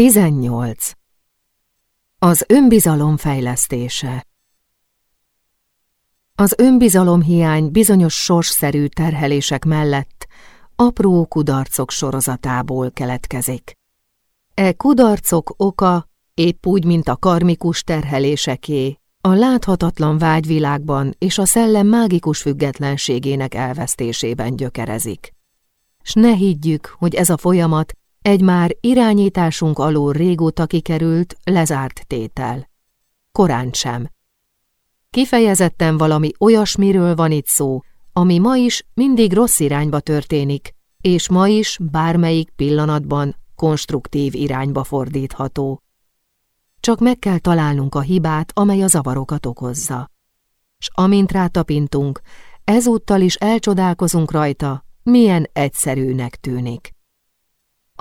18. Az önbizalom fejlesztése Az önbizalomhiány bizonyos sorsszerű terhelések mellett apró kudarcok sorozatából keletkezik. E kudarcok oka épp úgy, mint a karmikus terheléseké, a láthatatlan vágyvilágban és a szellem mágikus függetlenségének elvesztésében gyökerezik. S ne higgyük, hogy ez a folyamat egy már irányításunk alól régóta kikerült, lezárt tétel. Korán sem. Kifejezetten valami olyasmiről van itt szó, ami ma is mindig rossz irányba történik, és ma is bármelyik pillanatban konstruktív irányba fordítható. Csak meg kell találnunk a hibát, amely a zavarokat okozza. S amint rátapintunk, ezúttal is elcsodálkozunk rajta, milyen egyszerűnek tűnik.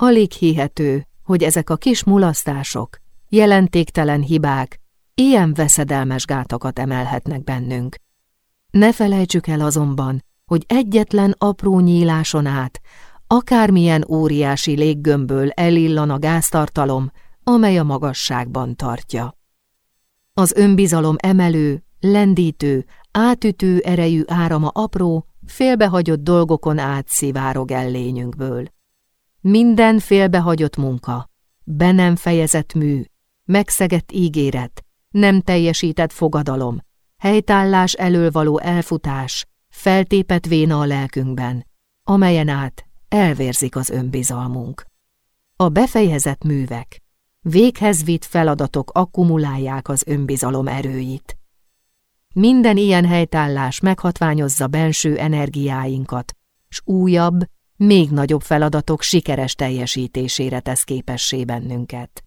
Alig hihető, hogy ezek a kis mulasztások, jelentéktelen hibák, ilyen veszedelmes gátakat emelhetnek bennünk. Ne felejtsük el azonban, hogy egyetlen apró nyíláson át, akármilyen óriási léggömbből elillan a gáztartalom, amely a magasságban tartja. Az önbizalom emelő, lendítő, átütő erejű árama apró, félbehagyott dolgokon át szivárog el lényünkből. Minden félbehagyott munka, be nem fejezett mű, megszegett ígéret, nem teljesített fogadalom, helytállás elől való elfutás, feltépet véna a lelkünkben, amelyen át elvérzik az önbizalmunk. A befejezett művek, véghez vitt feladatok akkumulálják az önbizalom erőit. Minden ilyen helytállás meghatványozza benső energiáinkat, s újabb, még nagyobb feladatok sikeres teljesítésére tesz képessé bennünket.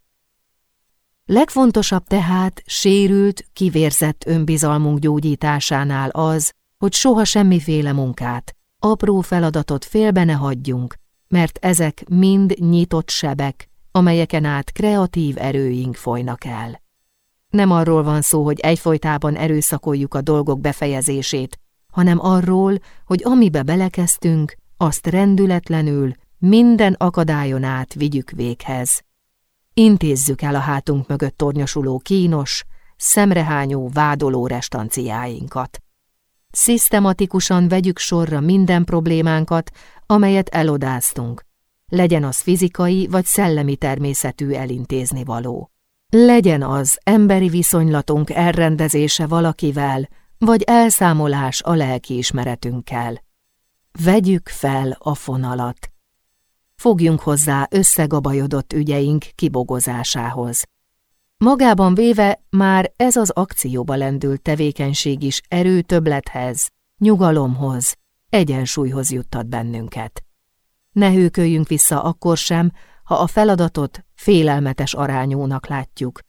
Legfontosabb tehát sérült, kivérzett önbizalmunk gyógyításánál az, hogy soha semmiféle munkát, apró feladatot félbe ne hagyjunk, mert ezek mind nyitott sebek, amelyeken át kreatív erőink folynak el. Nem arról van szó, hogy egyfolytában erőszakoljuk a dolgok befejezését, hanem arról, hogy amibe belekezdtünk, azt rendületlenül, minden akadályon át vigyük véghez. Intézzük el a hátunk mögött tornyosuló kínos, szemrehányó, vádoló restanciáinkat. Szisztematikusan vegyük sorra minden problémánkat, amelyet elodáztunk, legyen az fizikai vagy szellemi természetű elintézni való. Legyen az emberi viszonylatunk elrendezése valakivel, vagy elszámolás a lelkiismeretünkkel. Vegyük fel a fonalat. Fogjunk hozzá összegabajodott ügyeink kibogozásához. Magában véve már ez az akcióba lendült tevékenység is erőtöblethez, nyugalomhoz, egyensúlyhoz juttat bennünket. Ne hőköljünk vissza akkor sem, ha a feladatot félelmetes arányúnak látjuk.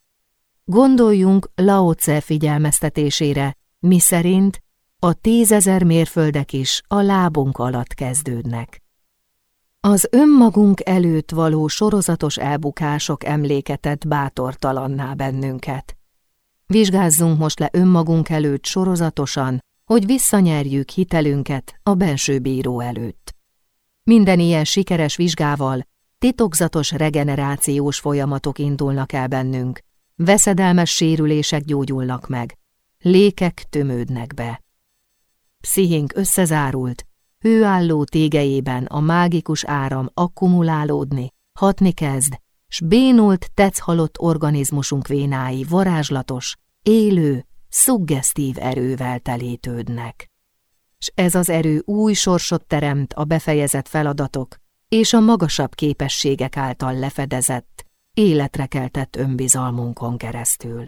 Gondoljunk Lao Tse figyelmeztetésére, mi szerint a tízezer mérföldek is a lábunk alatt kezdődnek. Az önmagunk előtt való sorozatos elbukások emléketet bátortalanná bennünket. Vizsgázzunk most le önmagunk előtt sorozatosan, hogy visszanyerjük hitelünket a benső bíró előtt. Minden ilyen sikeres vizsgával titokzatos regenerációs folyamatok indulnak el bennünk, veszedelmes sérülések gyógyulnak meg, lékek tömődnek be. Pszichénk összezárult, hőálló tégejében a mágikus áram akkumulálódni, hatni kezd, s bénult tetszhalott organizmusunk vénái varázslatos, élő, szuggesztív erővel telétődnek. S ez az erő új sorsot teremt a befejezett feladatok és a magasabb képességek által lefedezett, életre keltett önbizalmunkon keresztül.